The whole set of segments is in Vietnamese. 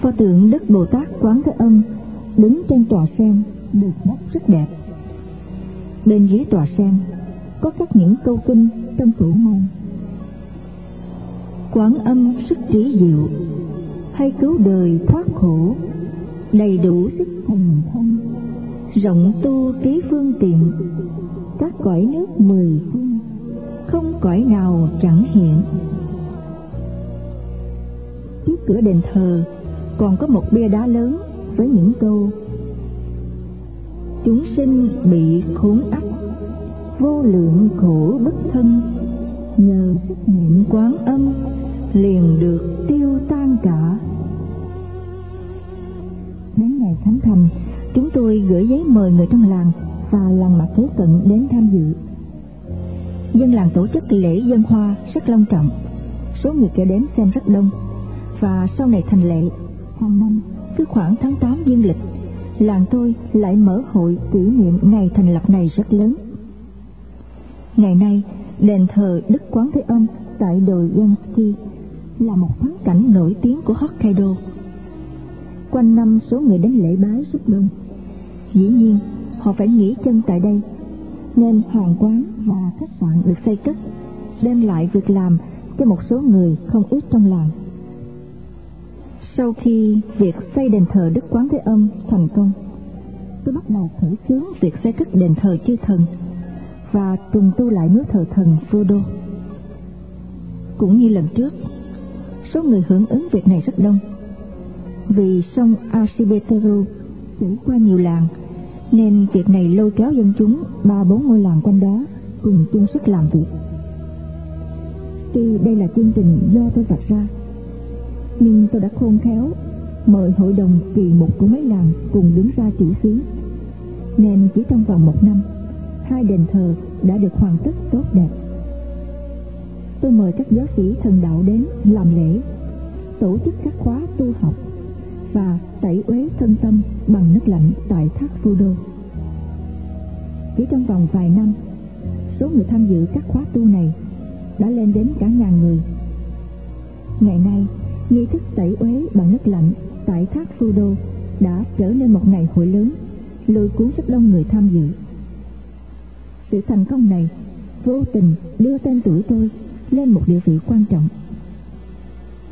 pho tượng Đức Bồ Tát Quán Thế Âm đứng trên tòa sen được đắp rất đẹp. Bên dưới tòa sen có các những câu kinh trong cửu môn. Quán âm sức trí diệu, hay cứu đời thoát khổ, đầy đủ sức thành thân, rộng tu trí phương tiện, các cõi nước mười phương, không cõi nào chẳng hiện. Trước cửa đền thờ còn có một bia đá lớn với những câu, chúng sinh bị khốn ách vô lượng khổ bất thân, nhờ sức niệm quán âm liền được tiêu tan cả. Đến ngày thánh thành, chúng tôi gửi giấy mời người trong làng và làng mặt kế cận đến tham dự. Dân làng tổ chức lễ dân hoa rất long trọng, số người kéo đến xem rất đông và sau này thành lệ hàng năm cứ khoảng tháng 8 dương lịch, làng tôi lại mở hội kỷ niệm ngày thành lập này rất lớn. Ngày nay, đền thờ đức quán thế âm tại đồi yansky là một thắng cảnh nổi tiếng của hokkaido. Quanh năm, số người đến lễ bái rất đông. Dĩ nhiên, họ phải nghỉ chân tại đây, nên hàng quán và khách sạn được xây cất, đem lại việc làm cho một số người không ít trong làng sau khi việc xây đền thờ Đức Quán Thế Âm thành công, tôi bắt đầu khởi xướng việc xây cất đền thờ chư thần và trùng tu lại núi thờ thần Frodo. Cũng như lần trước, số người hưởng ứng việc này rất đông. Vì sông Asibeteru chảy qua nhiều làng, nên việc này lôi kéo dân chúng ba bốn ngôi làng quanh đó cùng chung sức làm việc. Tuy đây là chương trình do tôi vạch ra, nhưng tôi đã khôn khéo. Mời hội đồng kỳ mục của mấy làng cùng đứng ra chủ xứ nên chỉ trong vòng một năm hai đền thờ đã được hoàn tất tốt đẹp. Tôi mời các giáo sĩ thần đạo đến làm lễ tổ chức các khóa tu học và tẩy uế thân tâm bằng nước lạnh tại thác Phu Đô. Chỉ trong vòng vài năm, số người tham dự các khóa tu này đã lên đến cả thành công này vô tình đưa tên tuổi tôi lên một địa vị quan trọng.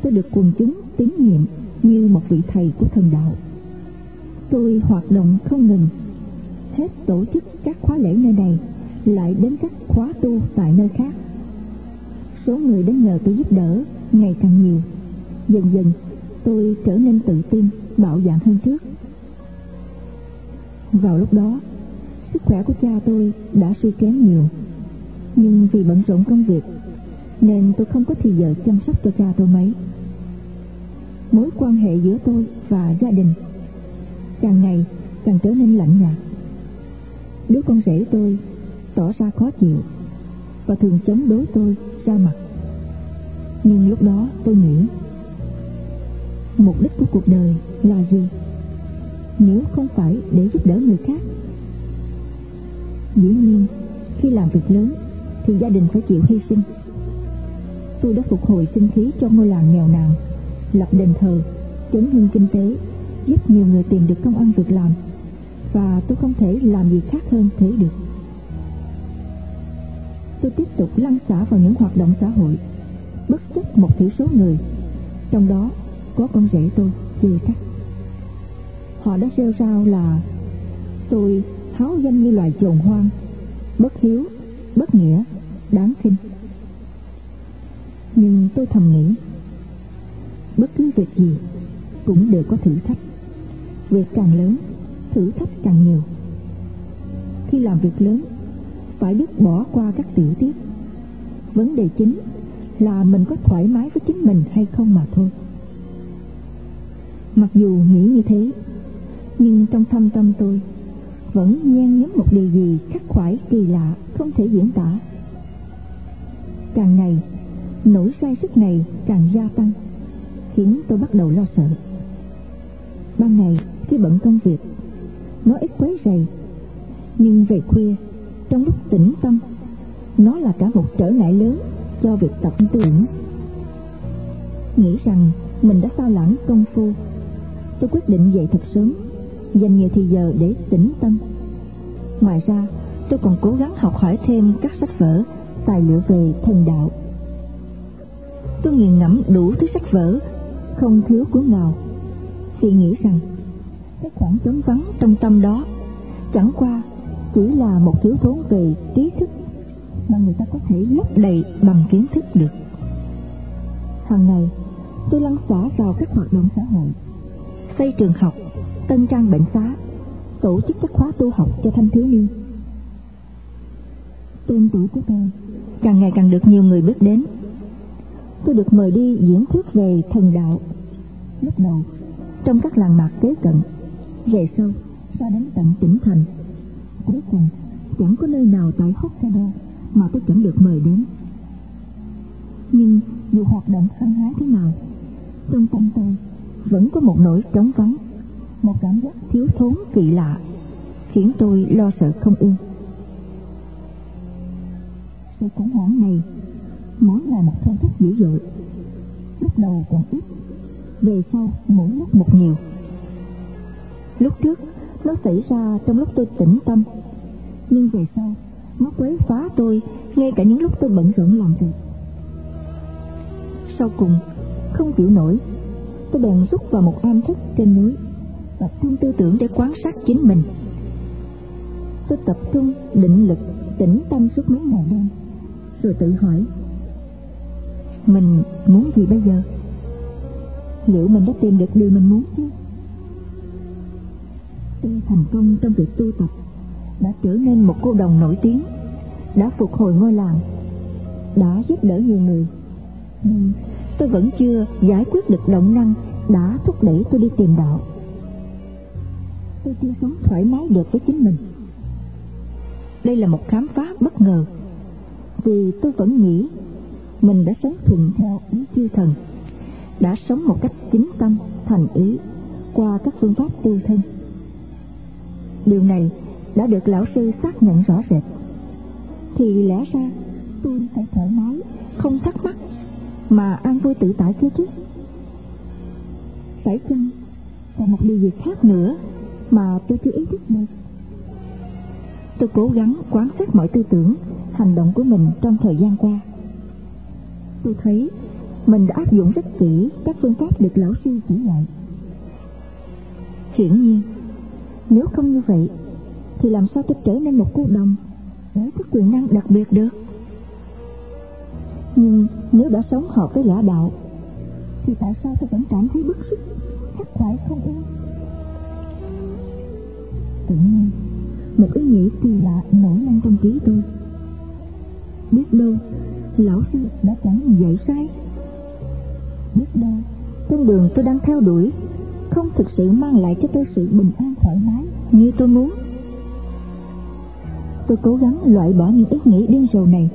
Tôi được quần chúng tín nhiệm như một vị thầy của thần đạo. Tôi hoạt động không ngừng, hết tổ chức các khóa lễ nơi này, lại đến các khóa tu tại nơi khác. Số người đến nhờ tôi giúp đỡ ngày càng nhiều Dần dần tôi trở nên tự tin, bạo dạn hơn trước. Vào lúc đó, sức khỏe của cha tôi đã suy kém nhiều. Nhưng vì bận rộn công việc, nên tôi không có thì giờ chăm sóc cho cha tôi mấy. Mối quan hệ giữa tôi và gia đình càng ngày càng trở nên lạnh nhạt. Đứa con rể tôi tỏ ra khó chịu và thường chống đối tôi ra mặt. Nhưng lúc đó tôi nghĩ mục đích của cuộc đời là gì nếu không phải để giúp đỡ người khác dĩ nhiên, khi làm việc lớn, thì gia đình phải chịu hy sinh. Tôi đã phục hồi sinh khí cho ngôi làng nghèo nàn, lập đền thờ chấn hương kinh tế, giúp nhiều người tìm được công ăn việc làm, và tôi không thể làm gì khác hơn thế được. Tôi tiếp tục lăn xả vào những hoạt động xã hội bất chấp một thiểu số người, trong đó có con rể tôi, chưa chắc. Họ đã rêu rao là, tôi háo danh như loài trồn hoang, bất hiếu, bất nghĩa, đáng khinh. Nhưng tôi thầm nghĩ, bất cứ việc gì cũng đều có thử thách. Việc càng lớn, thử thách càng nhiều. Khi làm việc lớn, phải biết bỏ qua các tiểu tiết. Vấn đề chính là mình có thoải mái với chính mình hay không mà thôi. Mặc dù nghĩ như thế, Nhưng trong thâm tâm tôi vẫn nhen nhóm một điều gì khắc khoải kỳ lạ Không thể diễn tả Càng ngày Nỗi sai sức này càng gia tăng Khiến tôi bắt đầu lo sợ Ban ngày khi bận công việc nó ít quấy rầy. Nhưng về khuya, trong lúc tĩnh tâm, nó là cả một trở ngại lớn cho việc tập tưởng. Nghĩ rằng mình đã sao lãng công phu, tôi quyết định dậy thật sớm, dành nhiều thời giờ để tĩnh tâm. Ngoài ra, tôi còn cố gắng học hỏi thêm các sách vở, tài liệu về thần đạo. Tôi nghiền ngẫm đủ thứ sách vở, không thiếu cuốn nào, vì nghĩ rằng cái khoảng trống vắng trong tâm đó chẳng qua chỉ là một thiếu thốn về trí thức mà người ta có thể lấp đầy bằng kiến thức được. Hàng ngày, tôi lăn xả vào các hoạt động xã hội, xây trường học, tân trang bệnh xá, tổ chức các khóa tu học cho thanh thiếu niên. Tên tuổi của tôi càng ngày càng được nhiều người biết đến. Tôi được mời đi diễn thuyết về thần đạo. Lúc đầu, trong các làng mạc kế cận, về sau, ra đến tận tỉnh thành. Cuối cùng, chẳng có nơi nào tại Hokkaido mà tôi chẳng được mời đến. Nhưng dù hoạt động hăng hái thế nào, trong tâm tôi vẫn có một nỗi trống vắng, một cảm giác thiếu thốn kỳ lạ, khiến tôi lo sợ không yên. Sự khủng hoảng này mỗi ngày một thôi thức dữ dội. Lúc đầu còn ít, về sau mỗi lúc một nhiều. Lúc trước, nó xảy ra trong lúc tôi tĩnh tâm, nhưng về sau, nó quấy phá tôi ngay cả những lúc tôi bận rộn làm việc. Sau cùng, không chịu nổi, tôi bèn rút vào một am thức trên núi, tập trung tư tưởng để quan sát chính mình. Tôi tập trung định lực, tĩnh tâm suốt mấy ngày đêm, rồi tự hỏi, mình muốn gì bây giờ? Liệu mình đã tìm được điều mình muốn chứ? Tôi thành công trong việc tu tập, đã trở nên một cô đồng nổi tiếng, đã phục hồi ngôi làng, đã giúp đỡ nhiều người. Nhưng tôi vẫn chưa giải quyết được động năng đã thúc đẩy tôi đi tìm đạo. Tôi chưa sống thoải mái được với chính mình. Đây là một khám phá bất ngờ, vì tôi vẫn nghĩ mình đã sống thuận theo ý chư thần, đã sống một cách chính tâm, thành ý qua các phương pháp tu thân. Điều này đã được lão sư xác nhận rõ rệt. Thì lẽ ra tôi phải thoải mái, không thắc mắc mà an vui tự tại kia chứ phải chăng còn một điều gì khác nữa mà tôi chưa ý thức được. Tôi cố gắng quan sát mọi tư tưởng, hành động của mình trong thời gian qua. Tôi thấy mình đã áp dụng rất kỹ các phương pháp được lão sư chỉ dạy. Hiển nhiên, nếu không như vậy, thì làm sao tôi trở nên một cô đồng với các quyền năng đặc biệt được? Nhưng nếu đã sống hợp với lã đạo, thì tại sao tôi vẫn cảm thấy bức xúc khắc khoải không yên tự nhiên một ý nghĩ kỳ lạ nổi lên trong trí tôi. Biết đâu, lão sư đã chẳng dạy sai. Biết đâu con đường tôi đang theo đuổi, không thực sự mang lại cho tôi sự bình an thoải mái như tôi muốn. Tôi cố gắng loại bỏ những ý nghĩ điên rồ này.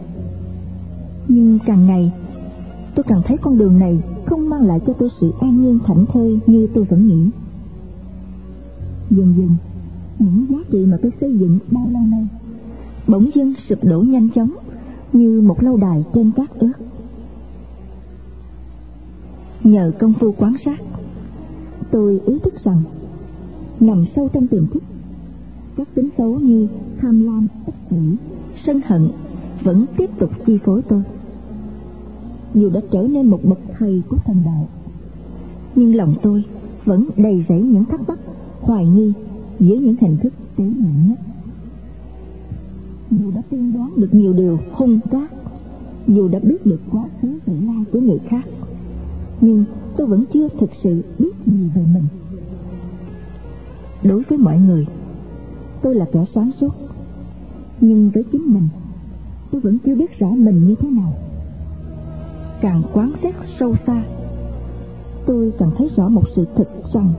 Nhưng càng ngày, tôi càng thấy con đường này không mang lại cho tôi sự an nhiên thảnh thơi như tôi vẫn nghĩ. Dần dần những giá trị mà tôi xây dựng bao lâu nay bỗng dưng sụp đổ nhanh chóng, như một lâu đài trên cát ướt. Nhờ công phu quán sát, tôi ý thức rằng nằm sâu trong tiềm thức, các tính xấu như tham lam ích kỷ sân hận vẫn tiếp tục chi phối tôi. Dù đã trở nên một bậc thầy của thần đạo, nhưng lòng tôi vẫn đầy rẫy những thắc mắc, hoài nghi dưới những hình thức tế nhị nhất. Dù đã tiên đoán được nhiều điều hung cát dù đã biết được quá khứ vị lai của người khác, nhưng tôi vẫn chưa thực sự biết gì về mình. Đối với mọi người, tôi là kẻ sáng suốt, nhưng với chính mình, tôi vẫn chưa biết rõ mình như thế nào. Càng quán xét sâu xa, tôi càng thấy rõ một sự thực rằng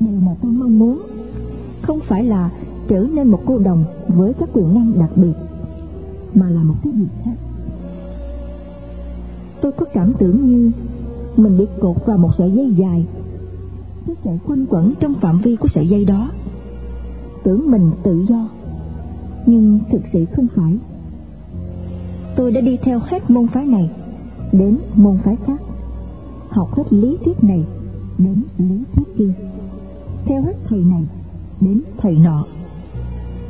điều mà tôi mong muốn. Không phải là trở nên một cô đồng với các quyền năng đặc biệt, mà là một cái gì khác. Tôi có cảm tưởng như mình bị cột vào một sợi dây dài. Cứ chạy quanh quẩn trong phạm vi của sợi dây đó. Tưởng mình tự do, nhưng thực sự không phải. Tôi đã đi theo hết môn phái này đến môn phái khác, học hết lý thuyết này đến lý thuyết kia theo hết thầy này, đến thầy nọ.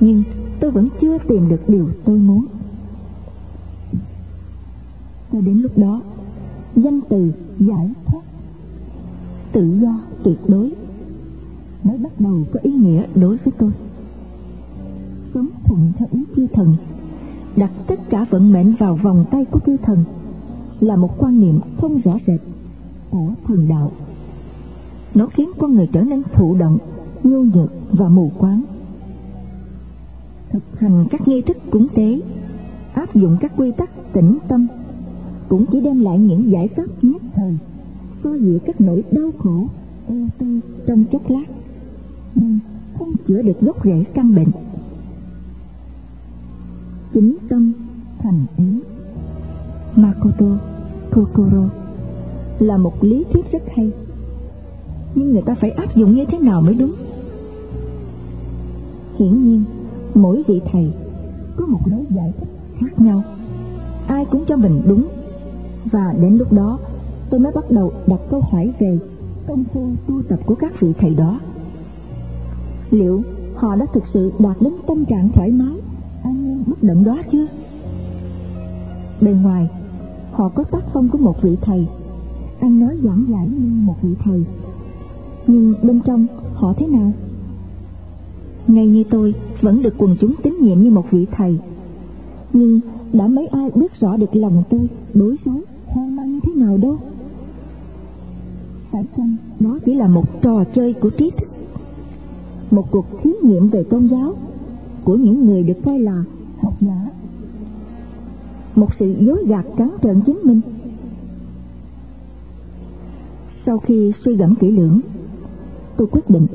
Nhưng tôi vẫn chưa tìm được điều tôi muốn. Cho đến lúc đó, danh từ giải thoát, tự do tuyệt đối, mới bắt đầu có ý nghĩa đối với tôi. Sống thuận theo ý chư thần, đặt tất cả vận mệnh vào vòng tay của chư thần, là một quan niệm không rõ rệt của thần đạo nó khiến con người trở nên thụ động, nhu nhược và mù quáng. Thực hành các nghi thức cúng tế, áp dụng các quy tắc tĩnh tâm, cũng chỉ đem lại những giải pháp nhất thời xoa dịu các nỗi đau khổ, ưu tư trong chốc lát, nhưng không chữa được gốc rễ căn bệnh. Chính tâm thành ý. Makoto Kokoro là một lý thuyết rất hay nhưng người ta phải áp dụng như thế nào mới đúng? Hiển nhiên, mỗi vị thầy có một lối giải thích khác nhau. Ai cũng cho mình đúng. Và đến lúc đó, tôi mới bắt đầu đặt câu hỏi về công phu tu tập của các vị thầy đó. Liệu họ đã thực sự đạt đến tâm trạng thoải mái, an nhiên, bất động đó chưa? Bề ngoài, họ có tác phong của một vị thầy. Ăn nói giảng giải như một vị thầy nhưng bên trong, họ thế nào? Ngay như tôi, vẫn được quần chúng tín nhiệm như một vị thầy. Nhưng đã mấy ai biết rõ được lòng tôi đối xấu, hoang mang như thế nào đâu? Phải chăng đó chỉ là một trò chơi của trí thức? Một cuộc thí nghiệm về tôn giáo của những người được coi là học giả? Một sự dối gạt trắng trợn chính mình? Sau khi suy gẫm kỹ lưỡng tôi quyết định.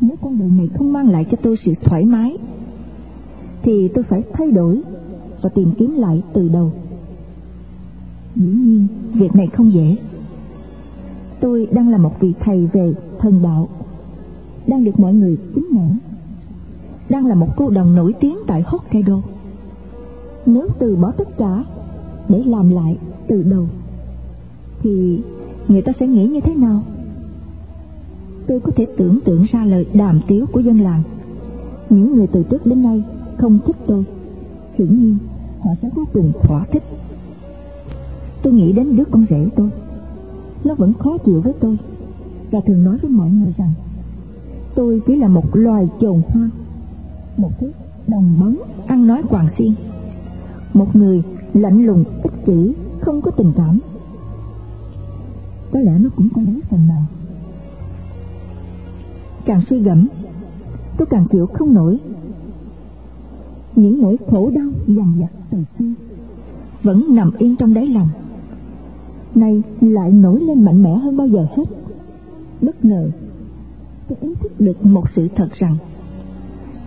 Nếu con đường này không mang lại cho tôi sự thoải mái, thì tôi phải thay đổi và tìm kiếm lại từ đầu. Dĩ nhiên, việc này không dễ. Tôi đang là một vị thầy về thần đạo, đang được mọi người kính nể đang là một cô đồng nổi tiếng tại Hokkaido. Nếu từ bỏ tất cả để làm lại từ đầu, thì người ta sẽ nghĩ như thế nào? Tôi có thể tưởng tượng ra lời đàm tiếu của dân làng. Những người từ trước đến nay không thích tôi. Hiển nhiên, họ sẽ vô cùng thỏa thích. Tôi nghĩ đến đứa con rể tôi. Nó vẫn khó chịu với tôi và thường nói với mọi người rằng, tôi chỉ là một loài chồn hoa, một thứ đồng bóng ăn nói quàng xiên, một người lạnh lùng, ích kỷ, không có tình cảm. Có lẽ nó cũng có lý phần nào càng suy gẫm, tôi càng chịu không nổi. Những nỗi khổ đau dằn vặt từ xưa vẫn nằm yên trong đáy lòng. Nay lại nổi lên mạnh mẽ hơn bao giờ hết. Bất ngờ, tôi ý thức được một sự thật rằng,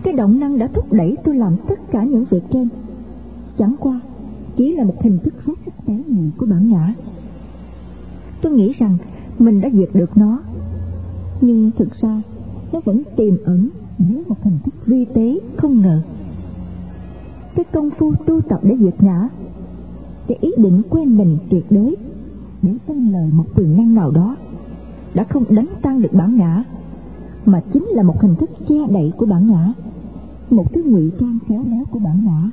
cái động năng đã thúc đẩy tôi làm tất cả những việc trên. Chẳng qua, chỉ là một hình thức hết sức tế nhị của bản ngã. Tôi nghĩ rằng mình đã diệt được nó, nhưng thực ra nó vẫn tiềm ẩn dưới một hình thức vi tế không ngờ. Cái công phu tu tập để diệt ngã, cái ý định quên mình tuyệt đối để tin lời một quyền năng nào đó đã không đánh tan được bản ngã, mà chính là một hình thức che đậy của bản ngã, một thứ ngụy trang khéo léo của bản ngã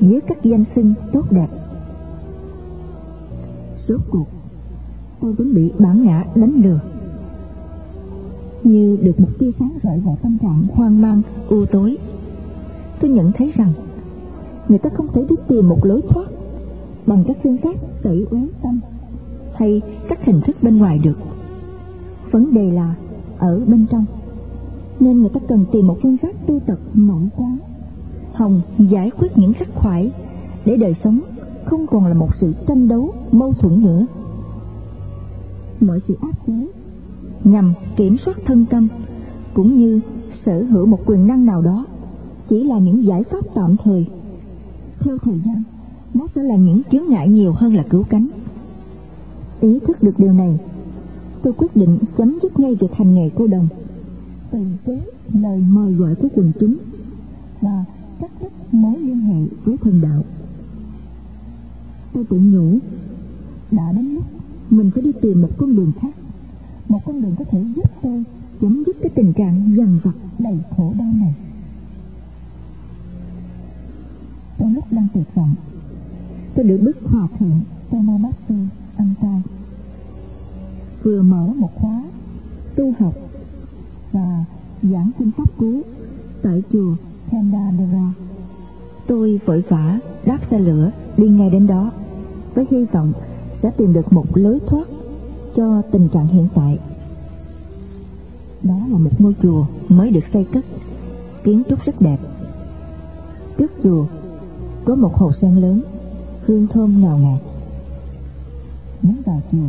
dưới các danh xưng tốt đẹp. Rốt cuộc, tôi vẫn bị bản ngã đánh lừa như được một tia sáng rọi vào tâm trạng hoang mang, u tối. Tôi nhận thấy rằng, người ta không thể đi tìm một lối thoát bằng các phương pháp tẩy uế tâm hay các hình thức bên ngoài được. Vấn đề là ở bên trong, nên người ta cần tìm một phương pháp tu tập mỏng quá hồng giải quyết những khắc khoải để đời sống không còn là một sự tranh đấu, mâu thuẫn nữa. Mọi sự áp chế nhằm kiểm soát thân tâm cũng như sở hữu một quyền năng nào đó chỉ là những giải pháp tạm thời. Theo thời gian nó sẽ là những chướng ngại nhiều hơn là cứu cánh. Ý thức được điều này tôi quyết định chấm dứt ngay việc hành nghề cô đồng từ chối lời mời gọi của quần chúng và cắt đứt mối liên hệ với thần đạo. Tôi tự nhủ, đã đến lúc mình phải đi tìm một con đường khác, một con đường có thể giúp tôi chấm dứt cái tình trạng dằn vặt đầy khổ đau này. Trong lúc đang tuyệt vọng, tôi được đức hòa thượng Tomomatsu Master anh vừa mở một khóa tu học và giảng kinh pháp cú tại chùa Kandadara. Tôi vội vã đáp xe lửa đi ngay đến đó với hy vọng sẽ tìm được một lối thoát cho tình trạng hiện tại. Đó là một ngôi chùa mới được xây cất, kiến trúc rất đẹp. Trước chùa có một hồ sen lớn, hương thơm ngào ngạt. Muốn vào chùa,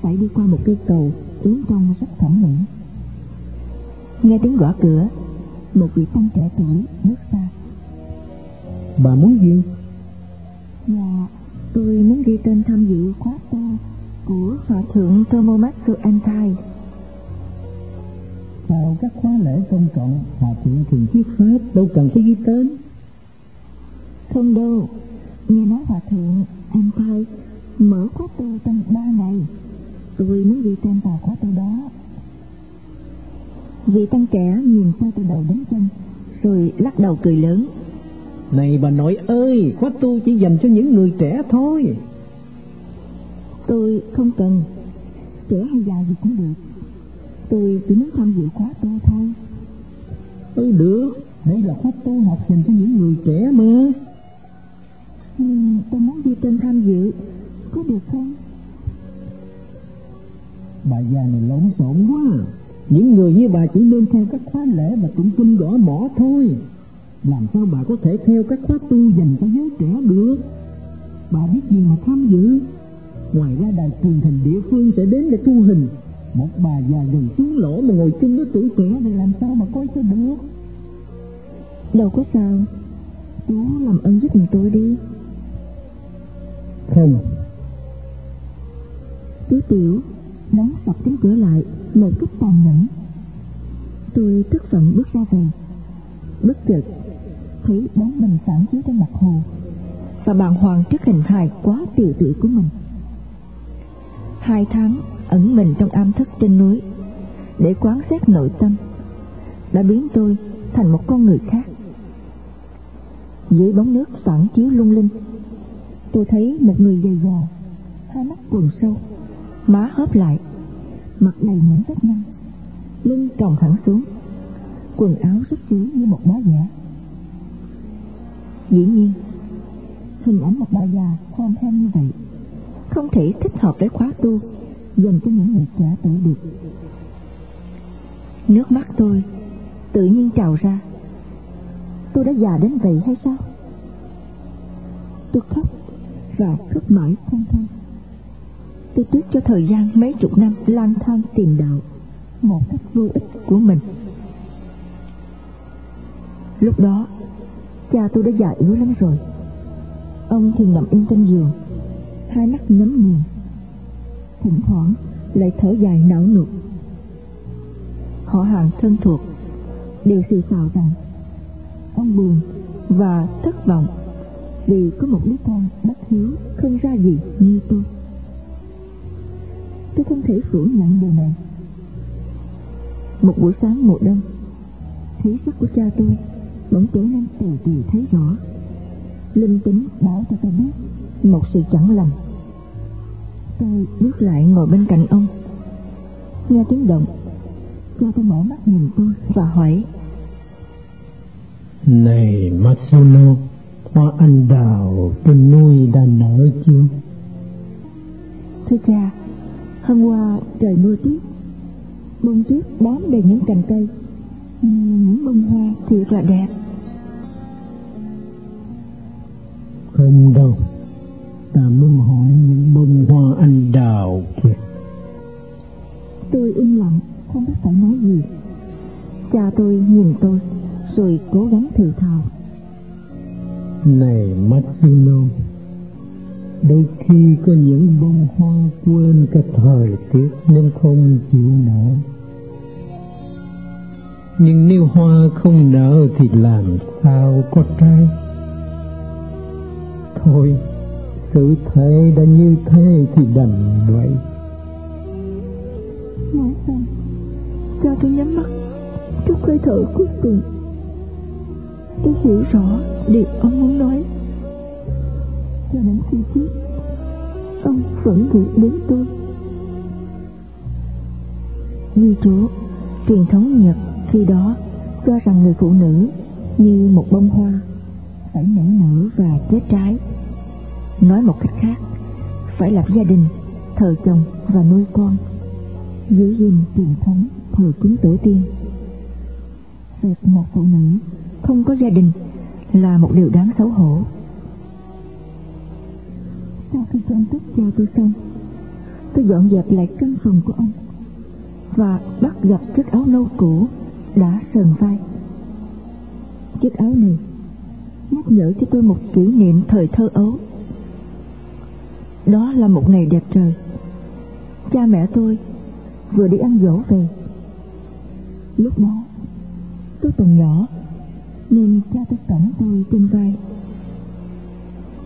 phải đi qua một cây cầu tướng trong rất thẩm mỹ. Nghe tiếng gõ cửa, một vị tăng trẻ tuổi bước ra. Bà muốn gì? Dạ, tôi muốn ghi tên tham dự khóa tu của Hòa Thượng Tomomatsu Antai. Vào các khóa lễ công cộng, Hòa Thượng thường thuyết pháp, đâu cần phải ghi tên. Không đâu, nghe nói Hòa Thượng Antai mở khóa tu trong ba ngày. Tôi muốn ghi tên vào khóa tu đó. Vị tăng trẻ nhìn tôi từ đầu đến chân, rồi lắc đầu cười lớn. Này bà nội ơi, khóa tu chỉ dành cho những người trẻ thôi. Tôi không cần, trẻ hay già gì cũng được. Tôi chỉ muốn tham dự khóa tu thôi. Ừ được, đây là khóa tu học dành cho những người trẻ mà. Nhưng tôi muốn đi tên tham dự, có được không? Bà già này lộn xộn quá. Những người như bà chỉ nên theo các khóa lễ và tụng kinh gõ mỏ thôi. Làm sao bà có thể theo các khóa tu dành cho giới trẻ được? Bà biết gì mà tham dự? Ngoài ra đài truyền hình địa phương sẽ đến để thu hình. Một bà già gần xuống lỗ mà ngồi chung với tuổi trẻ thì làm sao mà coi cho được? Đâu có sao. Chú làm ơn giúp mình tôi đi. Không. Chú Tiểu đóng sập cánh cửa lại một cách tàn nhẫn. Tôi tức giận bước ra về. Bất chợt thấy bóng mình phản chiếu trên mặt hồ và bàng hoàng trước hình hài quá tiều tụy của mình. Hai tháng ẩn mình trong am thức trên núi để quán xét nội tâm đã biến tôi thành một con người khác. Dưới bóng nước phản chiếu lung linh, tôi thấy một người gầy gò, hai mắt quần sâu, má hớp lại, mặt đầy những vết nhăn, lưng tròng thẳng xuống, quần áo rất xíu như một bó giả Dĩ nhiên, hình ảnh một bà già khom hem như vậy không thể thích hợp với khóa tu dành cho những người trẻ tuổi được. Nước mắt tôi tự nhiên trào ra. Tôi đã già đến vậy hay sao? Tôi khóc và khóc mãi không thôi. Tôi tiếc cho thời gian mấy chục năm lang thang tìm đạo một cách vô ích của mình. Lúc đó, cha tôi đã già yếu lắm rồi. Ông thì nằm yên trên giường, hai mắt nhắm nghiền. Thỉnh thoảng lại thở dài não nụt. Họ hàng thân thuộc đều xì xào rằng ông buồn và thất vọng vì có một đứa con bất hiếu không ra gì như tôi. Tôi không thể phủ nhận điều này. Một buổi sáng mùa đông, khí sắc của cha tôi bỗng trở nên từ từ thấy rõ. Linh tính báo cho tôi biết một sự chẳng lành. Tôi bước lại ngồi bên cạnh ông. Nghe tiếng động, cha tôi mở mắt nhìn tôi và hỏi. Này Matsuno, hoa anh đào trên núi đã nở chưa? Thưa cha, hôm qua trời mưa tuyết, bông tuyết bám đầy những cành cây, những bông hoa thiệt là đẹp. Không đâu, ta muốn hỏi những bông hoa anh đào kìa. Tôi im lặng, không biết phải nói gì. Cha tôi nhìn tôi, rồi cố gắng thì thào. Này Matsuno, đôi khi có những bông hoa quên cả thời tiết nên không chịu nở. nhưng nếu hoa không nở thì làm sao có trái thôi sự thế đã như thế thì đành vậy. Nói xong cho tôi nhắm mắt chút hơi thở cuối cùng. Tôi hiểu rõ điều ông muốn nói. Cho đến khi chết ông vẫn nghĩ đến tôi. Di Chúa, truyền thống nhật khi đó cho rằng người phụ nữ như một bông hoa phải nảy nở và kết trái nói một cách khác, phải lập gia đình, thờ chồng và nuôi con. Giữ gìn truyền thống thờ cúng tổ tiên. Việc một phụ nữ, không có gia đình là một điều đáng xấu hổ. Sau khi chăm sóc cha tôi xong, tôi dọn dẹp lại căn phòng của ông và bắt gặp chiếc áo nâu cũ đã sờn vai. Chiếc áo này nhắc nhở cho tôi một kỷ niệm thời thơ ấu đó là một ngày đẹp trời. Cha mẹ tôi vừa đi ăn dỗ về. Lúc đó, tôi còn nhỏ, nên cha tôi cõng tôi trên vai.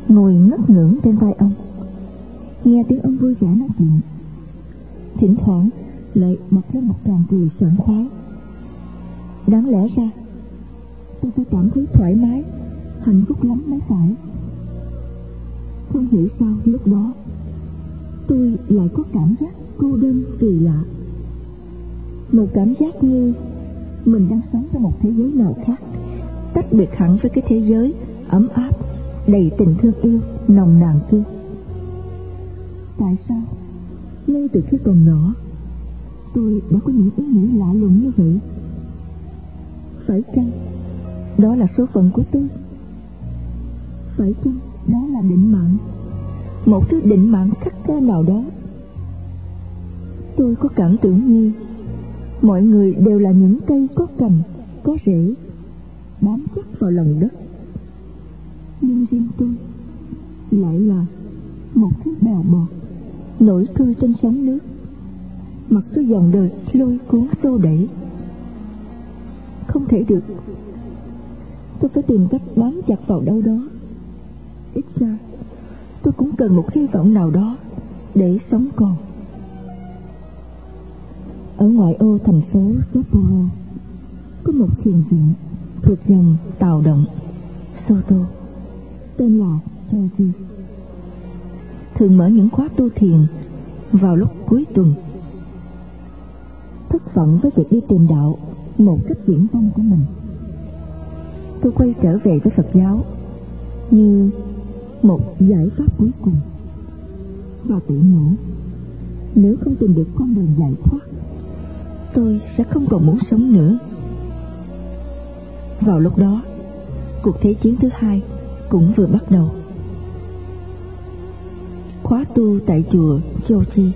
Ngồi ngất ngưỡng trên vai ông. Nghe tiếng ông vui vẻ nói chuyện. Thỉnh thoảng lại bật lên một tràng cười sảng khoái. Đáng lẽ ra, tôi phải cảm thấy thoải mái, hạnh phúc lắm mới phải không hiểu sao lúc đó, tôi lại có cảm giác cô đơn, kỳ lạ. Một cảm giác như mình đang sống trong một thế giới nào khác, tách biệt hẳn với cái thế giới ấm áp, đầy tình thương yêu, nồng nàn kia. Tại sao, ngay từ khi còn nhỏ, tôi đã có những ý nghĩ lạ lùng như vậy? Phải chăng đó là số phận của tôi? Phải chăng đó là định mạng. Một thứ định mạng khắc khe nào đó. Tôi có cảm tưởng như mọi người đều là những cây có cành, có rễ, bám chắc vào lòng đất. Nhưng riêng tôi lại là một thứ bèo bọt nổi trôi trên sóng nước, mặc cho dòng đời lôi cuốn xô đẩy. Không thể được. Tôi phải tìm cách bám chặt vào đâu đó ít ra, tôi cũng cần một hy vọng nào đó để sống còn. Ở ngoại ô thành phố Sapporo, có một thiền viện thuộc dòng tàu động, Soto, tên là Choji thường mở những khóa tu thiền vào lúc cuối tuần. Thất vọng với việc đi tìm đạo một cách viễn vông của mình, tôi quay trở về với Phật giáo như một giải pháp cuối cùng. Và tự nhủ, nếu không tìm được con đường giải thoát, tôi sẽ không còn muốn sống nữa. Vào lúc đó, cuộc thế chiến thứ hai cũng vừa bắt đầu. Khóa tu tại chùa Chochi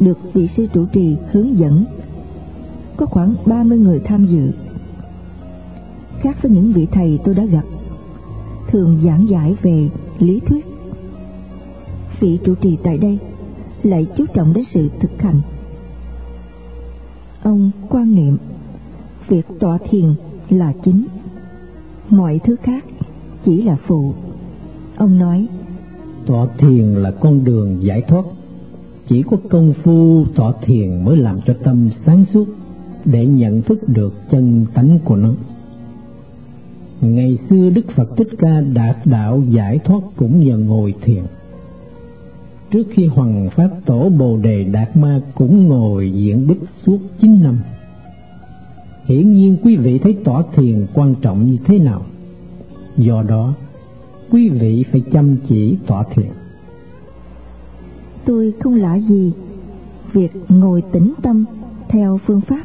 được vị sư trụ trì hướng dẫn. Có khoảng 30 người tham dự. Khác với những vị thầy tôi đã gặp thường giảng giải về lý thuyết. Vị trụ trì tại đây lại chú trọng đến sự thực hành. Ông quan niệm, việc tọa thiền là chính. Mọi thứ khác chỉ là phụ. Ông nói, tọa thiền là con đường giải thoát. Chỉ có công phu tọa thiền mới làm cho tâm sáng suốt để nhận thức được chân tánh của nó ngày xưa đức phật thích ca đạt đạo giải thoát cũng nhờ ngồi thiền. Trước khi hoàng pháp tổ bồ đề đạt ma cũng ngồi diễn bích suốt chín năm. Hiển nhiên quý vị thấy tỏ thiền quan trọng như thế nào. Do đó, quý vị phải chăm chỉ tỏ thiền. Tôi không lạ gì việc ngồi tĩnh tâm theo phương pháp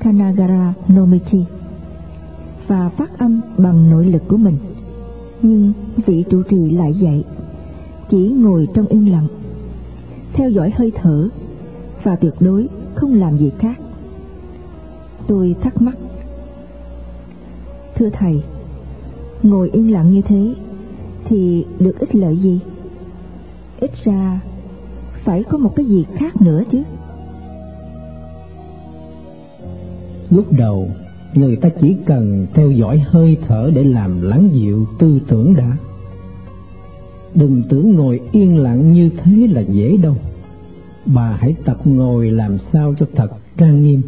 Kanagara Nomichi và phát âm bằng nội lực của mình. Nhưng vị trụ trì lại dạy, chỉ ngồi trong yên lặng, theo dõi hơi thở và tuyệt đối không làm gì khác. Tôi thắc mắc, thưa thầy, ngồi yên lặng như thế thì được ích lợi gì? Ít ra phải có một cái gì khác nữa chứ. Lúc đầu người ta chỉ cần theo dõi hơi thở để làm lắng dịu tư tưởng đã. Đừng tưởng ngồi yên lặng như thế là dễ đâu. Bà hãy tập ngồi làm sao cho thật trang nghiêm.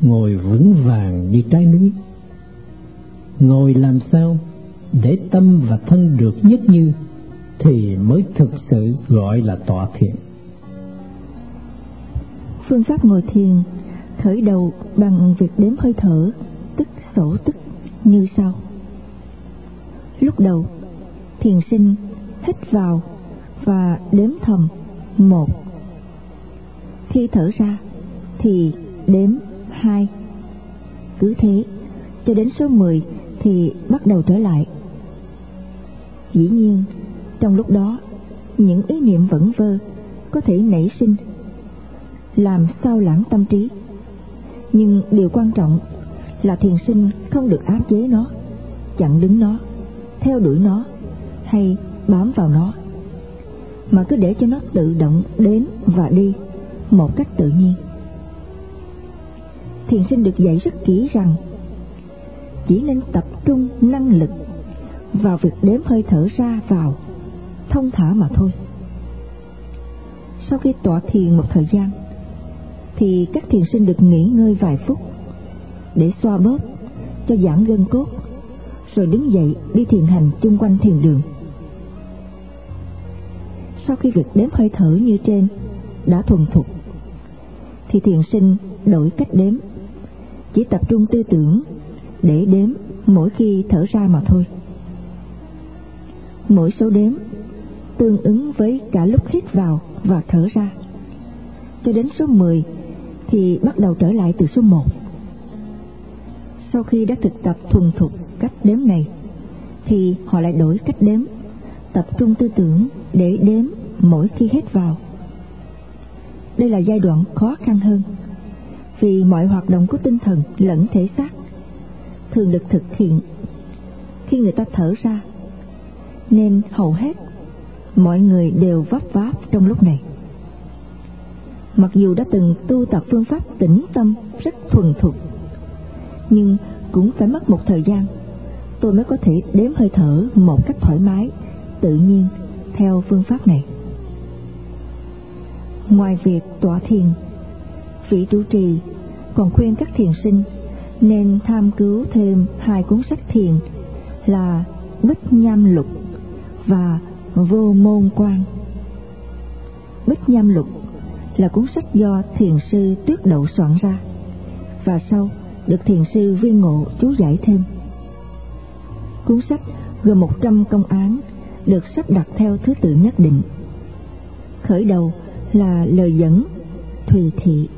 Ngồi vững vàng như trái núi. Ngồi làm sao để tâm và thân được nhất như thì mới thực sự gọi là tọa thiền phương pháp ngồi thiền khởi đầu bằng việc đếm hơi thở, tức sổ tức như sau. Lúc đầu, thiền sinh hít vào và đếm thầm một. Khi thở ra thì đếm hai. Cứ thế, cho đến số 10 thì bắt đầu trở lại. Dĩ nhiên, trong lúc đó, những ý niệm vẩn vơ có thể nảy sinh, làm sao lãng tâm trí nhưng điều quan trọng là thiền sinh không được áp chế nó, chặn đứng nó, theo đuổi nó hay bám vào nó, mà cứ để cho nó tự động đến và đi một cách tự nhiên. Thiền sinh được dạy rất kỹ rằng chỉ nên tập trung năng lực vào việc đếm hơi thở ra vào, thông thả mà thôi. Sau khi tọa thiền một thời gian thì các thiền sinh được nghỉ ngơi vài phút, để xoa bóp, cho giãn gân cốt, rồi đứng dậy đi thiền hành chung quanh thiền đường. Sau khi việc đếm hơi thở như trên đã thuần thục, thì thiền sinh đổi cách đếm, chỉ tập trung tư tưởng để đếm mỗi khi thở ra mà thôi. Mỗi số đếm tương ứng với cả lúc hít vào và thở ra. Cho đến số 10 thì bắt đầu trở lại từ số 1 sau khi đã thực tập thuần thục cách đếm này, thì họ lại đổi cách đếm, tập trung tư tưởng để đếm mỗi khi hít vào. Đây là giai đoạn khó khăn hơn, vì mọi hoạt động của tinh thần lẫn thể xác thường được thực hiện khi người ta thở ra. Nên hầu hết mọi người đều vấp váp trong lúc này mặc dù đã từng tu tập phương pháp tĩnh tâm rất thuần thục, nhưng cũng phải mất một thời gian, tôi mới có thể đếm hơi thở một cách thoải mái, tự nhiên theo phương pháp này ngoài việc tọa thiền, vị trụ trì còn khuyên các thiền sinh nên tham cứu thêm hai cuốn sách thiền là Bích Nham Lục và Vô Môn Quan. Bích Nham Lục là cuốn sách do thiền sư Tuyết Đậu soạn ra và sau được thiền sư Viên Ngộ chú giải thêm. Cuốn sách gồm 100 công án được sắp đặt theo thứ tự nhất định. Khởi đầu là lời dẫn, thùy thị.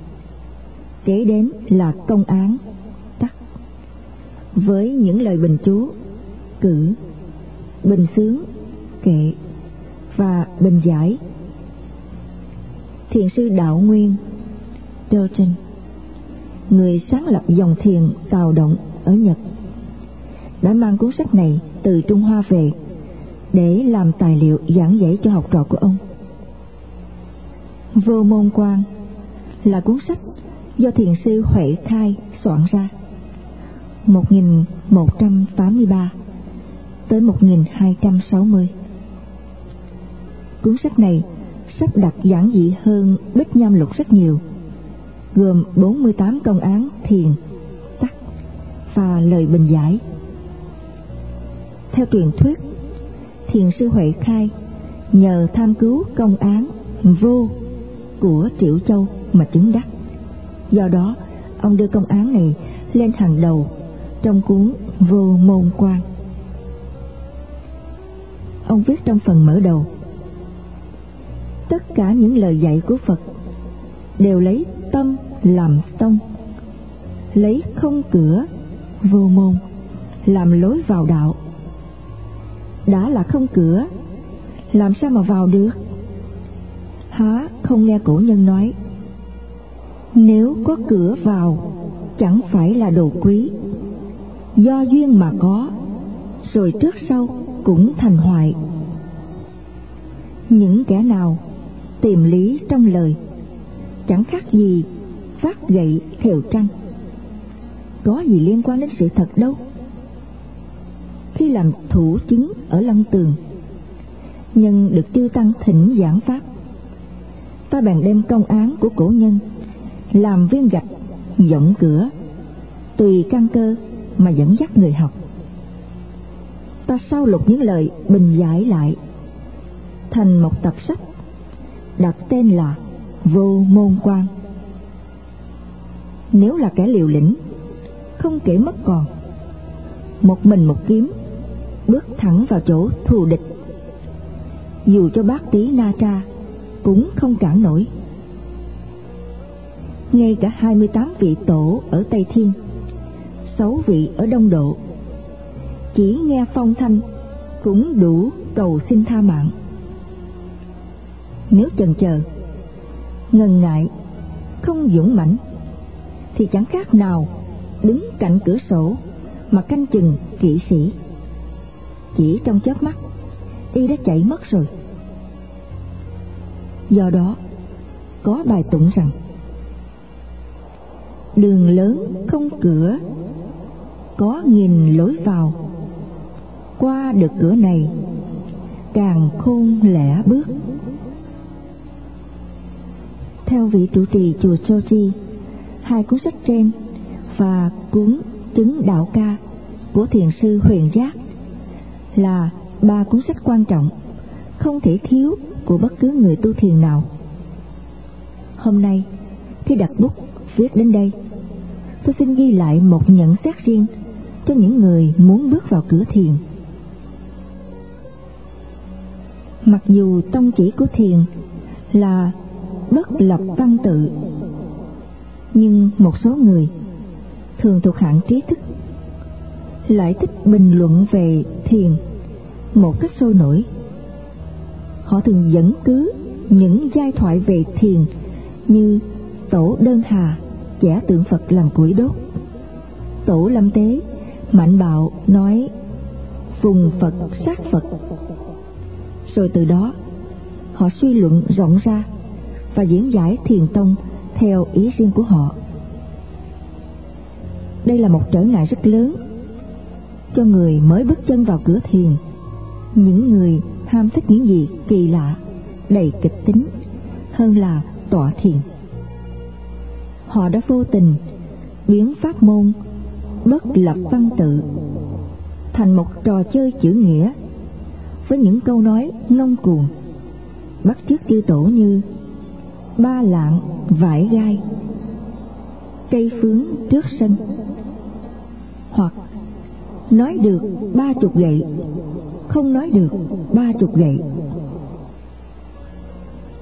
Kế đến là công án, tắc. Với những lời bình chú, cử, bình sướng, kệ và bình giải thiền sư đạo nguyên Dalton người sáng lập dòng thiền tào động ở Nhật đã mang cuốn sách này từ Trung Hoa về để làm tài liệu giảng dạy cho học trò của ông. Vô môn quan là cuốn sách do thiền sư Huệ Khai soạn ra 1183 tới 1260. Cuốn sách này sắp đặt giản dị hơn Bích Nham Lục rất nhiều, gồm 48 công án thiền, tắc và lời bình giải. Theo truyền thuyết, thiền sư Huệ Khai nhờ tham cứu công án vô của Triệu Châu mà chứng đắc. Do đó, ông đưa công án này lên hàng đầu trong cuốn Vô Môn Quan. Ông viết trong phần mở đầu tất cả những lời dạy của Phật đều lấy tâm làm tông, lấy không cửa vô môn làm lối vào đạo. Đã là không cửa, làm sao mà vào được? Há không nghe cổ nhân nói, nếu có cửa vào, chẳng phải là đồ quý, do duyên mà có, rồi trước sau cũng thành hoại. Những kẻ nào tìm lý trong lời. Chẳng khác gì phát gậy thều trăng. Có gì liên quan đến sự thật đâu. Khi làm thủ chứng ở lăng tường, nhân được tiêu tăng thỉnh giảng pháp, ta bèn đem công án của cổ nhân làm viên gạch giọng cửa, tùy căn cơ mà dẫn dắt người học. Ta sau lục những lời bình giải lại thành một tập sách đặt tên là vô môn quan. Nếu là kẻ liều lĩnh không kể mất còn một mình một kiếm bước thẳng vào chỗ thù địch. Dù cho bác tí na tra cũng không cản nổi. Ngay cả 28 vị tổ ở Tây Thiên, 6 vị ở Đông Độ, chỉ nghe phong thanh cũng đủ cầu xin tha mạng. Nếu chần chờ, ngần ngại, không dũng mãnh, thì chẳng khác nào đứng cạnh cửa sổ mà canh chừng kỵ sĩ. Chỉ trong chớp mắt, y đã chạy mất rồi. Do đó, có bài tụng rằng đường lớn không cửa có nghìn lối vào qua được cửa này càng khôn lẻ bước theo vị trụ trì chùa Choji, hai cuốn sách trên và cuốn chứng đạo ca của thiền sư huyền giác là ba cuốn sách quan trọng không thể thiếu của bất cứ người tu thiền nào hôm nay khi đặt bút viết đến đây tôi xin ghi lại một nhận xét riêng cho những người muốn bước vào cửa thiền. Mặc dù tông chỉ của thiền là bất lập văn tự, nhưng một số người thường thuộc hạng trí thức lại thích bình luận về thiền một cách sôi nổi. Họ thường dẫn cứ những giai thoại về thiền như tổ đơn hà giả tượng Phật làm củi đốt. Tổ Lâm Tế mạnh bạo nói phùng Phật sát Phật. Rồi từ đó họ suy luận rộng ra và diễn giải thiền tông theo ý riêng của họ. Đây là một trở ngại rất lớn cho người mới bước chân vào cửa thiền. Những người ham thích những gì kỳ lạ, đầy kịch tính hơn là tọa thiền họ đã vô tình biến pháp môn bất lập văn tự thành một trò chơi chữ nghĩa với những câu nói ngông cuồng bắt chước chư tổ như ba lạng vải gai, cây phướng trước sân. Hoặc nói được ba chục gậy, không nói được ba chục gậy.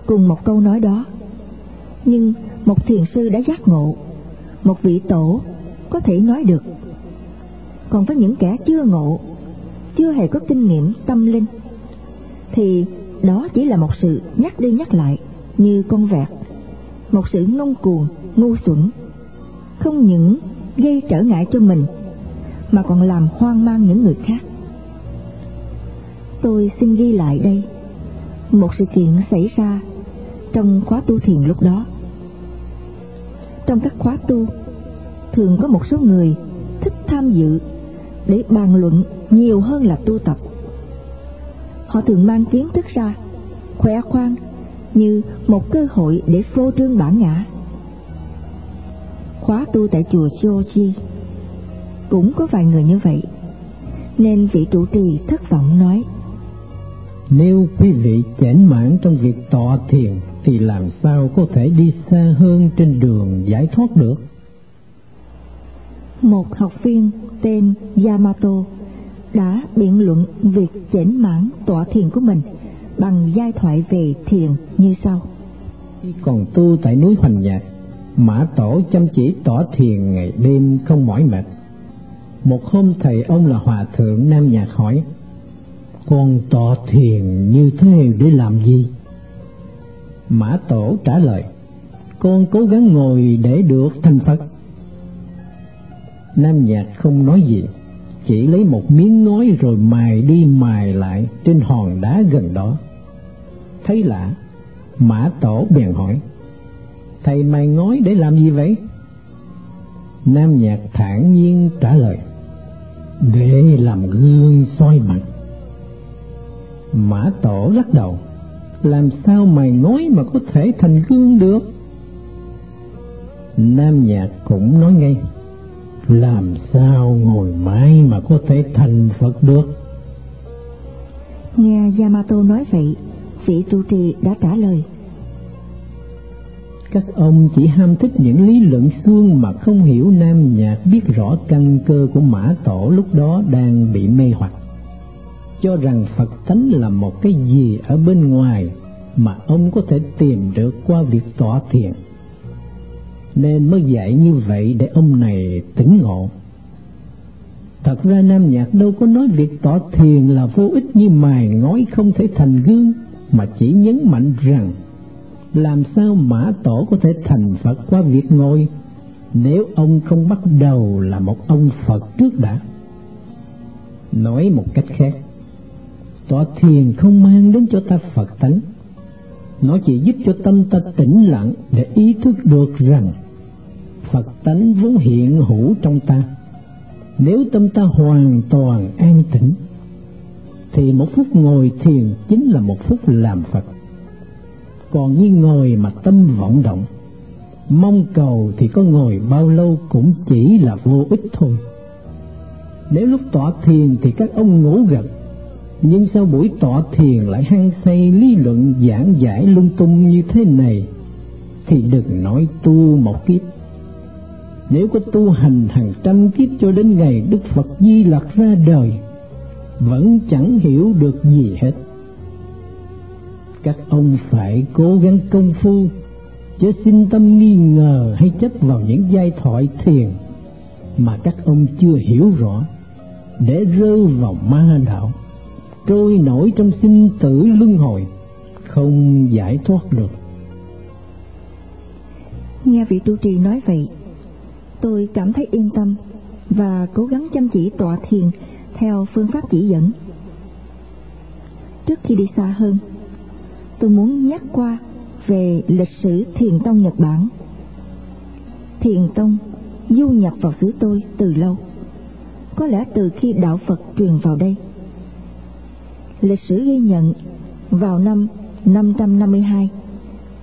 Cùng một câu nói đó, nhưng một thiền sư đã giác ngộ, một vị tổ có thể nói được. Còn với những kẻ chưa ngộ, chưa hề có kinh nghiệm tâm linh, thì đó chỉ là một sự nhắc đi nhắc lại như con vẹt. Một sự ngông cuồng, ngu xuẩn. Không những gây trở ngại cho mình, mà còn làm hoang mang những người khác. Tôi xin ghi lại đây. Một sự kiện xảy ra trong khóa tu thiền lúc đó. Trong các khóa tu, thường có một số người thích tham dự để bàn luận nhiều hơn là tu tập. Họ thường mang kiến thức ra khoe khoang như một cơ hội để phô trương bản ngã. Khóa tu tại chùa Chochi cũng có vài người như vậy nên vị trụ trì thất vọng nói nếu quý vị chảnh mãn trong việc tọa thiền thì làm sao có thể đi xa hơn trên đường giải thoát được? Một học viên tên Yamato đã biện luận việc chỉnh mãn tọa thiền của mình bằng giai thoại về thiền như sau khi còn tu tại núi Hoành Nhạc Mã Tổ chăm chỉ tỏ thiền ngày đêm không mỏi mệt một hôm thầy ông là Hòa Thượng Nam Nhạc hỏi Con tỏ thiền như thế để làm gì? Mã Tổ trả lời, con cố gắng ngồi để được thành Phật. Nam Nhạc không nói gì, chỉ lấy một miếng ngói rồi mài đi mài lại trên hòn đá gần đó. Thấy lạ, Mã Tổ bèn hỏi, Thầy mày ngói để làm gì vậy? Nam Nhạc thản nhiên trả lời Để làm gương soi mặt. Mã Tổ lắc đầu Làm sao mày nói mà có thể thành gương được? Nam Nhạc cũng nói ngay Làm sao ngồi mãi mà có thể thành Phật được? Nghe Yamato nói vậy Vị trụ trì đã trả lời. Các ông chỉ ham thích những lý luận xương mà không hiểu nam nhạc biết rõ căn cơ của mã tổ lúc đó đang bị mê hoặc. Cho rằng phật tánh là một cái gì ở bên ngoài mà ông có thể tìm được qua việc tọa thiền. Nên mới dạy như vậy để ông này tỉnh ngộ. Thật ra nam nhạc đâu có nói việc tọa thiền là vô ích như mài ngói không thể thành gương mà chỉ nhấn mạnh rằng làm sao mã tổ có thể thành Phật qua việc ngồi nếu ông không bắt đầu là một ông Phật trước đã. Nói một cách khác, tọa thiền không mang đến cho ta Phật tánh, nó chỉ giúp cho tâm ta tĩnh lặng để ý thức được rằng Phật tánh vốn hiện hữu trong ta. Nếu tâm ta hoàn toàn an tĩnh, thì một phút ngồi thiền chính là một phút làm Phật. Còn như ngồi mà tâm vọng động, mong cầu thì có ngồi bao lâu cũng chỉ là vô ích thôi. Nếu lúc tọa thiền thì các ông ngủ gật nhưng sau buổi tọa thiền lại hăng say lý luận giảng giải lung tung như thế này, thì đừng nói tu một kiếp. Nếu có tu hành hàng trăm kiếp cho đến ngày đức phật di lặc ra đời vẫn chẳng hiểu được gì hết. Các ông phải cố gắng công phu, chứ xin tâm nghi ngờ hay chấp vào những giai thoại thiền mà các ông chưa hiểu rõ, để rơi vào ma đạo, trôi nổi trong sinh tử luân hồi, không giải thoát được. Nghe vị tu trì nói vậy, tôi cảm thấy yên tâm và cố gắng chăm chỉ tọa thiền theo phương pháp chỉ dẫn trước khi đi xa hơn tôi muốn nhắc qua về lịch sử thiền tông Nhật Bản. Thiền tông du nhập vào xứ tôi từ lâu, có lẽ từ khi đạo Phật truyền vào đây. Lịch sử ghi nhận vào năm 552,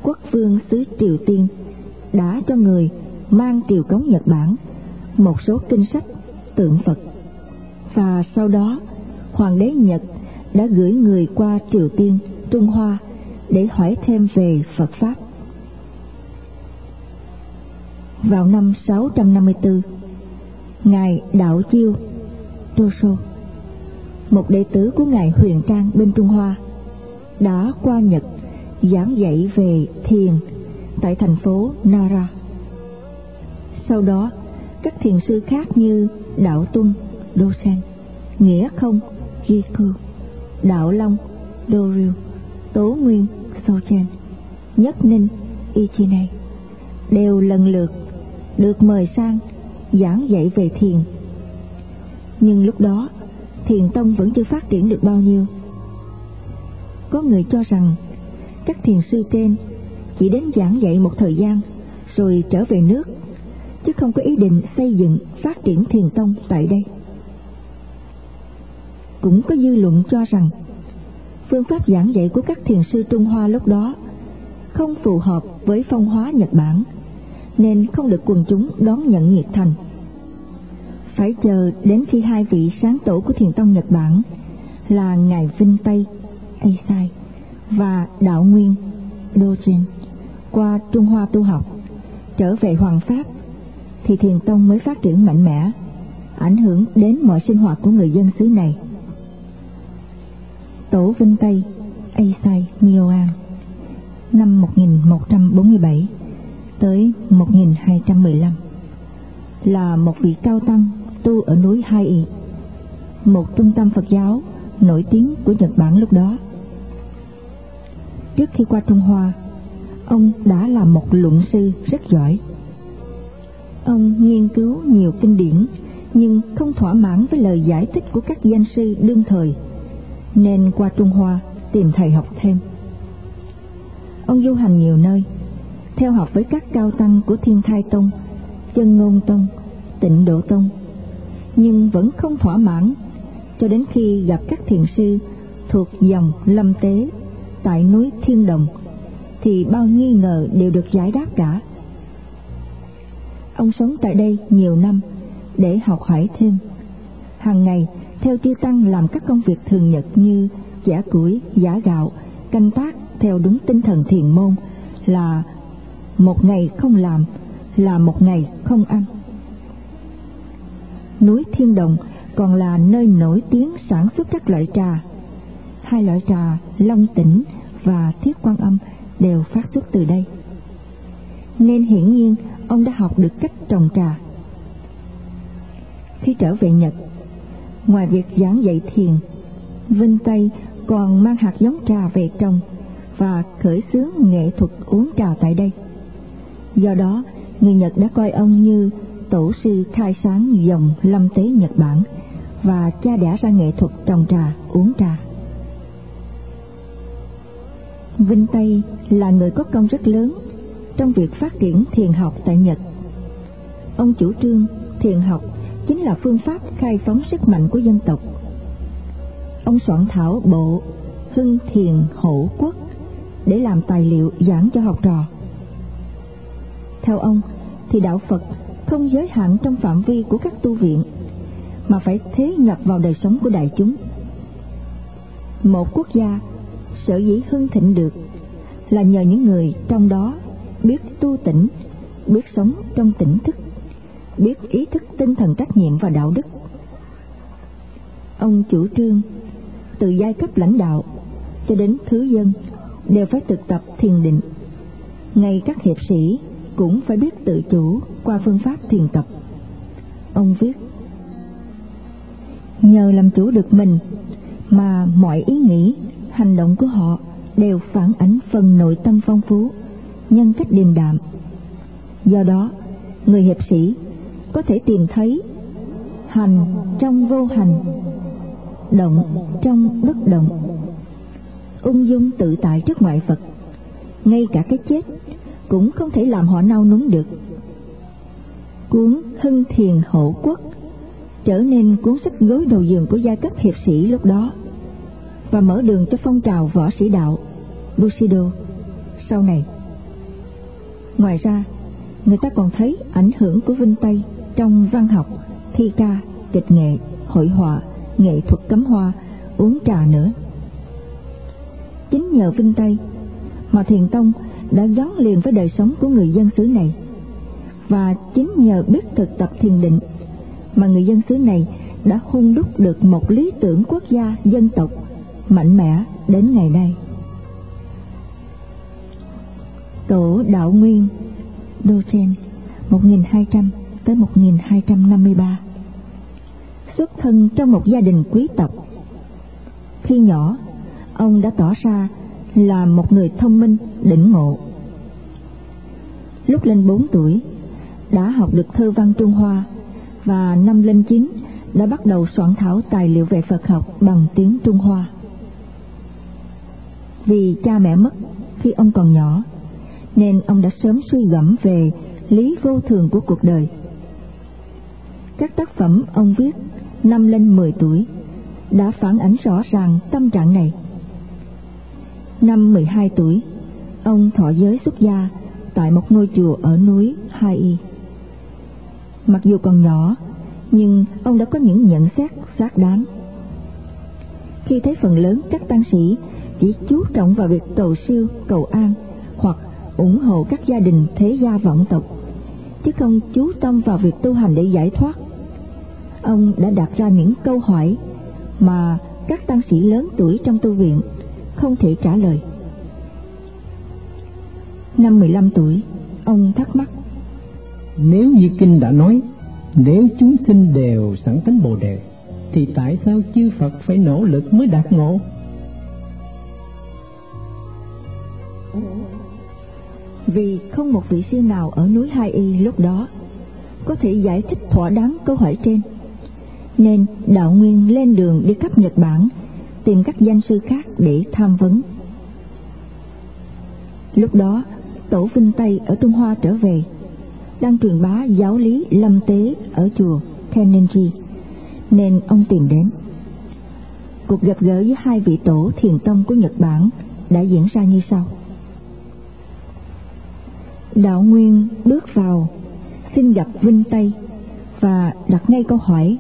quốc vương xứ Triều Tiên đã cho người mang triều cống Nhật Bản một số kinh sách tượng Phật và sau đó hoàng đế Nhật đã gửi người qua Triều Tiên, Trung Hoa để hỏi thêm về Phật Pháp. Vào năm 654, Ngài Đạo Chiêu Tosho, một đệ tử của Ngài Huyền Trang bên Trung Hoa, đã qua Nhật giảng dạy về thiền tại thành phố Nara. Sau đó, các thiền sư khác như Đạo Tuân, Đô Sen, Nghĩa Không, Giku, Đạo Long, Doryu, Tố Nguyên, Sô Chen, Nhất Ninh, y chi này đều lần lượt được mời sang giảng dạy về thiền. Nhưng lúc đó, thiền tông vẫn chưa phát triển được bao nhiêu. Có người cho rằng các thiền sư trên chỉ đến giảng dạy một thời gian rồi trở về nước, chứ không có ý định xây dựng phát triển thiền tông tại đây. Cũng có dư luận cho rằng phương pháp giảng dạy của các thiền sư Trung Hoa lúc đó không phù hợp với phong hóa Nhật Bản, nên không được quần chúng đón nhận nhiệt thành. Phải chờ đến khi hai vị sáng tổ của thiền tông Nhật Bản là Ngài Vinh Tây, Eisai và Đạo Nguyên, Dogen qua Trung Hoa tu học, trở về Hoàng Pháp, thì thiền tông mới phát triển mạnh mẽ, ảnh hưởng đến mọi sinh hoạt của người dân xứ này. Tổ Vinh Tây, Eisai Mioan, năm 1147 tới 1215, là một vị cao tăng tu ở núi Hai Y, một trung tâm Phật giáo nổi tiếng của Nhật Bản lúc đó. Trước khi qua Trung Hoa, ông đã là một luận sư rất giỏi. Ông nghiên cứu nhiều kinh điển nhưng không thỏa mãn với lời giải thích của các danh sư đương thời nên qua Trung Hoa tìm thầy học thêm. Ông du hành nhiều nơi, theo học với các cao tăng của Thiên Thai Tông, Chân Ngôn Tông tịnh độ tông nhưng vẫn không thỏa mãn cho đến khi gặp các thiền sư thuộc dòng lâm tế tại núi thiên đồng thì bao nghi ngờ đều được giải đáp cả ông sống tại đây nhiều năm để học hỏi thêm hàng ngày theo chư tăng làm các công việc thường nhật như giả củi, giả gạo, canh tác theo đúng tinh thần thiền môn là một ngày không làm, là một ngày không ăn. Núi thiên đồng còn là nơi nổi tiếng sản xuất các loại trà. Hai loại trà, long tỉnh và thiết quan âm, đều phát xuất từ đây. Nên hiển nhiên, ông đã học được cách trồng trà. Khi trở về nhật ngoài việc giảng dạy thiền, vinh tây còn mang hạt giống trà về trồng và khởi xướng nghệ thuật uống trà tại đây. Do đó, người nhật đã coi ông như tổ sư khai sáng dòng lâm tế nhật bản và cha đẻ ra nghệ thuật trồng trà, uống trà. Vinh tây là người có công rất lớn trong việc phát triển thiền học tại nhật. Ông chủ trương thiền học chính là phương pháp khai phóng sức mạnh của dân tộc. Ông soạn thảo bộ hưng thiền hổ quốc để làm tài liệu giảng cho học trò. Theo ông, thì đạo phật không giới hạn trong phạm vi của các tu viện, mà phải thế nhập vào đời sống của đại chúng. Một quốc gia sở dĩ hưng thịnh được là nhờ những người trong đó biết tu tỉnh biết sống trong tỉnh thức biết ý thức tinh thần trách nhiệm và đạo đức. Ông chủ trương, từ giai cấp lãnh đạo cho đến thứ dân, đều phải thực tập thiền định. Ngay các hiệp sĩ cũng phải biết tự chủ qua phương pháp thiền tập. Ông viết, nhờ làm chủ được mình mà mọi ý nghĩ, hành động của họ đều phản ánh phần nội tâm phong phú, nhân cách điềm đạm. Do đó, người hiệp sĩ có thể tìm thấy. Hành trong vô hành động trong bất động. Ung dung tự tại trước ngoại vật ngay cả cái chết cũng không thể làm họ nao núng được. Cuốn hưng thiền hộ quốc trở nên cuốn sách gối đầu giường của giai cấp hiệp sĩ lúc đó và mở đường cho phong trào võ sĩ đạo Bushido sau này. Ngoài ra, người ta còn thấy ảnh hưởng của Vinh Tây trong văn học, thi ca, kịch nghệ, hội họa, nghệ thuật cắm hoa, uống trà nữa. Chính nhờ Vinh Tây mà Thiền Tông đã gắn liền với đời sống của người dân xứ này và chính nhờ biết thực tập thiền định mà người dân xứ này đã hung đúc được một lý tưởng quốc gia dân tộc mạnh mẽ đến ngày nay. Tổ Đạo Nguyên Đô Trên 1200 tới 1253 Xuất thân trong một gia đình quý tộc Khi nhỏ, ông đã tỏ ra là một người thông minh, đỉnh ngộ. Lúc lên 4 tuổi, đã học được thơ văn Trung Hoa và năm lên 9 đã bắt đầu soạn thảo tài liệu về Phật học bằng tiếng Trung Hoa. Vì cha mẹ mất khi ông còn nhỏ, nên ông đã sớm suy gẫm về lý vô thường của cuộc đời. Các tác phẩm ông viết năm lên 10 tuổi đã phản ánh rõ ràng tâm trạng này. Năm 12 tuổi, ông thọ giới xuất gia tại một ngôi chùa ở núi Hai Y. Mặc dù còn nhỏ, nhưng ông đã có những nhận xét xác đáng. Khi thấy phần lớn các tăng sĩ chỉ chú trọng vào việc cầu siêu, cầu an hoặc ủng hộ các gia đình thế gia vọng tộc, chứ không chú tâm vào việc tu hành để giải thoát. Ông đã đặt ra những câu hỏi mà các tăng sĩ lớn tuổi trong tu viện không thể trả lời. Năm 15 tuổi, ông thắc mắc. Nếu như Kinh đã nói, nếu chúng sinh đều sẵn tánh Bồ Đề, thì tại sao chư Phật phải nỗ lực mới đạt ngộ? Vì không một vị sư nào ở núi Hai Y lúc đó có thể giải thích thỏa đáng câu hỏi trên. Nên Đạo Nguyên lên đường đi khắp Nhật Bản tìm các danh sư khác để tham vấn. Lúc đó, Tổ Vinh Tây ở Trung Hoa trở về. đang truyền bá giáo lý lâm tế ở chùa kenenji nên ông tìm đến. Cuộc gặp gỡ với hai vị tổ thiền tông của Nhật Bản đã diễn ra như sau. Đạo Nguyên bước vào, xin gặp Vinh Tây và đặt ngay câu hỏi.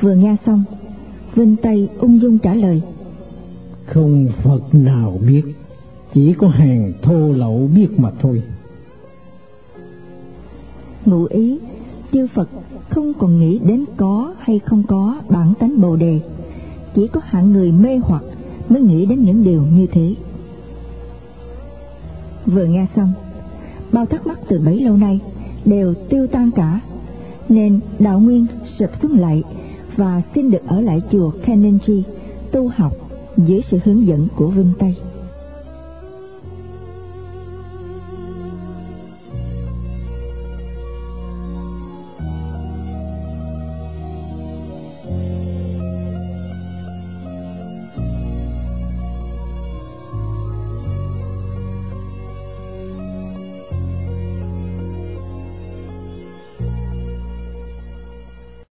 Vừa nghe xong, Vinh Tây ung dung trả lời. Không Phật nào biết, chỉ có hàng thô lậu biết mà thôi. Ngụ ý, chư Phật không còn nghĩ đến có hay không có bản tánh bồ đề, chỉ có hạng người mê hoặc mới nghĩ đến những điều như thế. Vừa nghe xong, bao thắc mắc từ bấy lâu nay đều tiêu tan cả, nên đạo nguyên sụp xuống lại và xin được ở lại chùa Kenenji, tu học dưới sự hướng dẫn của Vinh Tây.